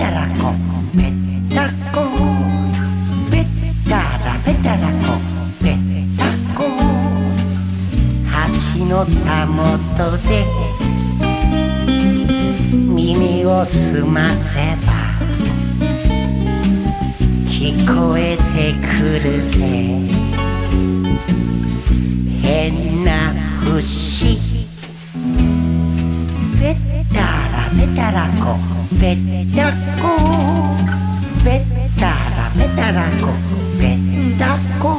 たらこぺったこぺったらぺたらこぺったこ橋のたもとで耳を澄ませば聞こえてくるぜ。変な節ったらこぺったこぺったらぺたらこぺったこ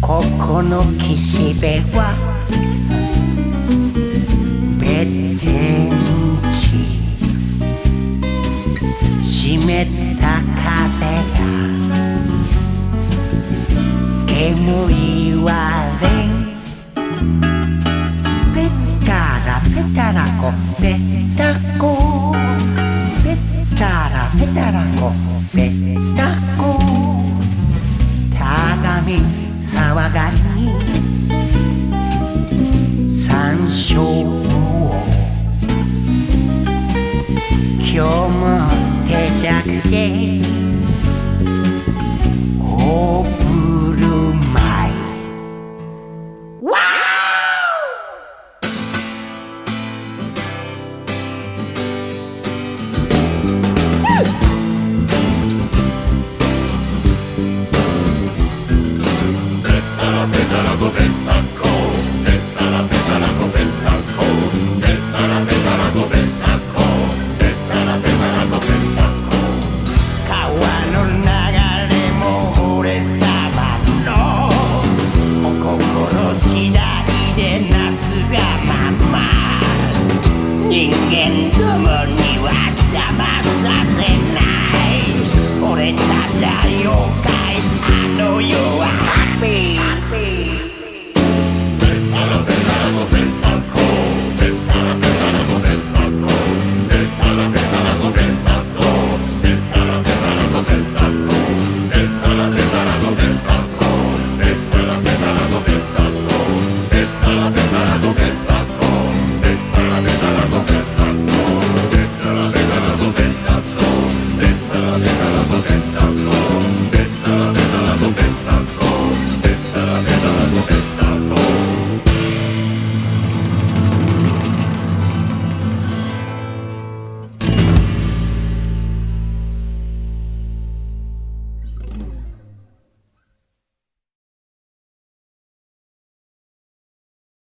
ここの岸辺はべってんち湿った風が煙いたらこぺったこぺったらぺたらこぺったこたがみ騒がに山椒を今日も手弱で人間どもには邪魔させない。